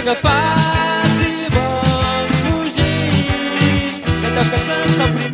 chega fácil, vamos fugir. Melhor que a canção